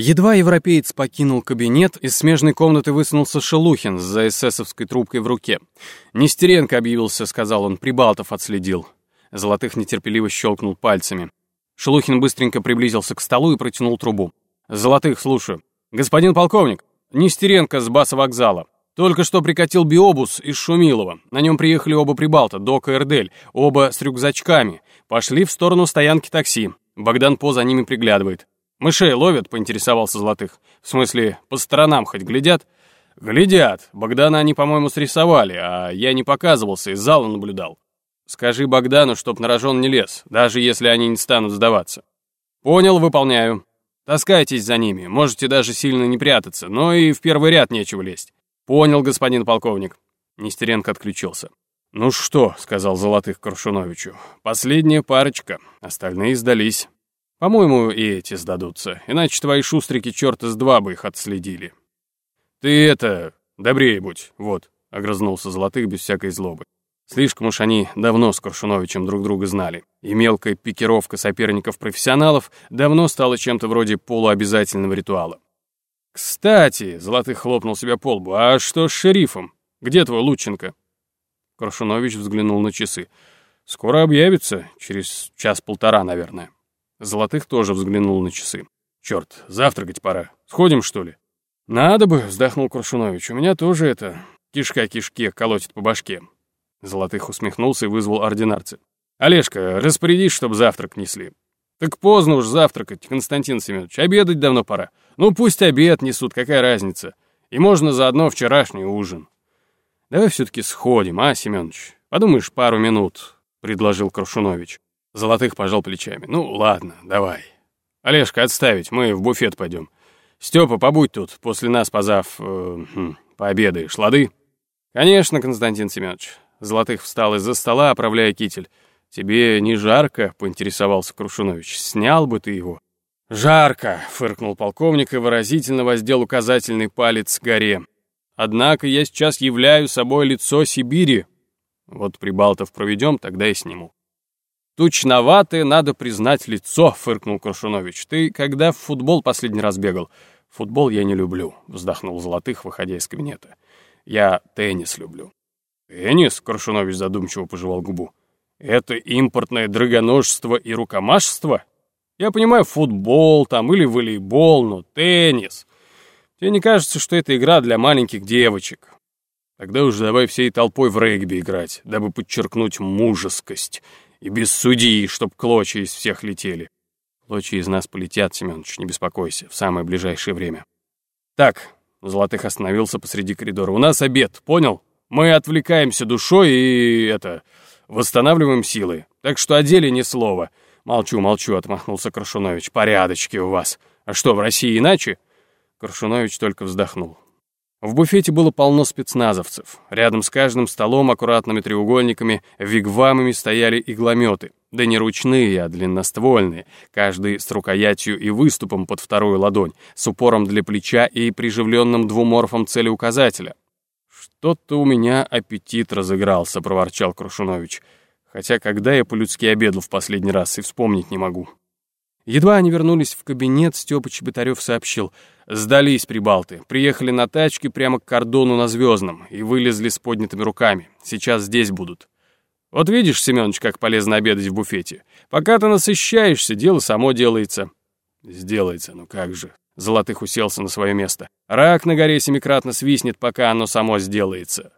Едва европеец покинул кабинет, из смежной комнаты высунулся Шелухин с эсэсовской трубкой в руке. «Нестеренко объявился», — сказал он, — «Прибалтов отследил». Золотых нетерпеливо щелкнул пальцами. Шелухин быстренько приблизился к столу и протянул трубу. «Золотых, слушаю. Господин полковник, Нестеренко с баса вокзала. Только что прикатил биобус из Шумилова. На нем приехали оба прибалта, Дока и Эрдель, оба с рюкзачками. Пошли в сторону стоянки такси. Богдан По за ними приглядывает. «Мышей ловят?» — поинтересовался Золотых. «В смысле, по сторонам хоть глядят?» «Глядят. Богдана они, по-моему, срисовали, а я не показывался, из зала наблюдал. Скажи Богдану, чтоб на рожон не лез, даже если они не станут сдаваться». «Понял, выполняю. Таскайтесь за ними, можете даже сильно не прятаться, но и в первый ряд нечего лезть». «Понял, господин полковник». Нестеренко отключился. «Ну что», — сказал Золотых Коршуновичу, — «последняя парочка, остальные сдались». По-моему, и эти сдадутся, иначе твои шустрики черта с два бы их отследили. Ты это, добрее будь, вот, — огрызнулся Золотых без всякой злобы. Слишком уж они давно с Коршуновичем друг друга знали, и мелкая пикировка соперников-профессионалов давно стала чем-то вроде полуобязательного ритуала. «Кстати», — Золотых хлопнул себя по лбу, — «а что с шерифом? Где твой Лученко?» Коршунович взглянул на часы. «Скоро объявится, через час-полтора, наверное». Золотых тоже взглянул на часы. «Черт, завтракать пора. Сходим, что ли?» «Надо бы», — вздохнул Крушунович. «У меня тоже это... кишка кишке колотит по башке». Золотых усмехнулся и вызвал ординарца. «Олежка, распорядись, чтоб завтрак несли». «Так поздно уж завтракать, Константин Семенович. Обедать давно пора. Ну, пусть обед несут, какая разница. И можно заодно вчерашний ужин». «Давай все-таки сходим, а, Семенович? Подумаешь, пару минут», — предложил Крушунович. Золотых пожал плечами. «Ну, ладно, давай. Олежка, отставить, мы в буфет пойдем. Степа, побудь тут, после нас позав... Э, хм, пообедаешь, лады?» «Конечно, Константин Семенович». Золотых встал из-за стола, оправляя китель. «Тебе не жарко?» — поинтересовался Крушунович. «Снял бы ты его». «Жарко!» — фыркнул полковник и выразительно воздел указательный палец к горе. «Однако я сейчас являю собой лицо Сибири. Вот Прибалтов проведем, тогда и сниму». «Тучноватое, надо признать, лицо», — фыркнул Крушунович. «Ты когда в футбол последний раз бегал?» «Футбол я не люблю», — вздохнул Золотых, выходя из кабинета. «Я теннис люблю». «Теннис?» — Крушунович задумчиво пожевал губу. «Это импортное драгоножество и рукомашество? Я понимаю, футбол там или волейбол, но теннис. Тебе не кажется, что это игра для маленьких девочек?» Тогда уж давай всей толпой в регби играть, дабы подчеркнуть мужескость и без судьи, чтоб клочья из всех летели. Клочья из нас полетят, Семенович, не беспокойся, в самое ближайшее время. Так, Золотых остановился посреди коридора. У нас обед, понял? Мы отвлекаемся душой и, это, восстанавливаем силы. Так что о деле ни слова. Молчу, молчу, отмахнулся Крашунович. Порядочки у вас. А что, в России иначе? Крашунович только вздохнул. В буфете было полно спецназовцев. Рядом с каждым столом аккуратными треугольниками вигвамами стояли иглометы. Да не ручные, а длинноствольные, каждый с рукоятью и выступом под вторую ладонь, с упором для плеча и приживленным двуморфом целеуказателя. «Что-то у меня аппетит разыгрался», — проворчал Крушунович. «Хотя когда я по-людски обедал в последний раз, и вспомнить не могу». Едва они вернулись в кабинет, Степа Чеботарев сообщил. Сдались прибалты, приехали на тачке прямо к кордону на Звездном и вылезли с поднятыми руками. Сейчас здесь будут. Вот видишь, Семенович, как полезно обедать в буфете. Пока ты насыщаешься, дело само делается. Сделается, ну как же. Золотых уселся на свое место. Рак на горе семикратно свистнет, пока оно само сделается.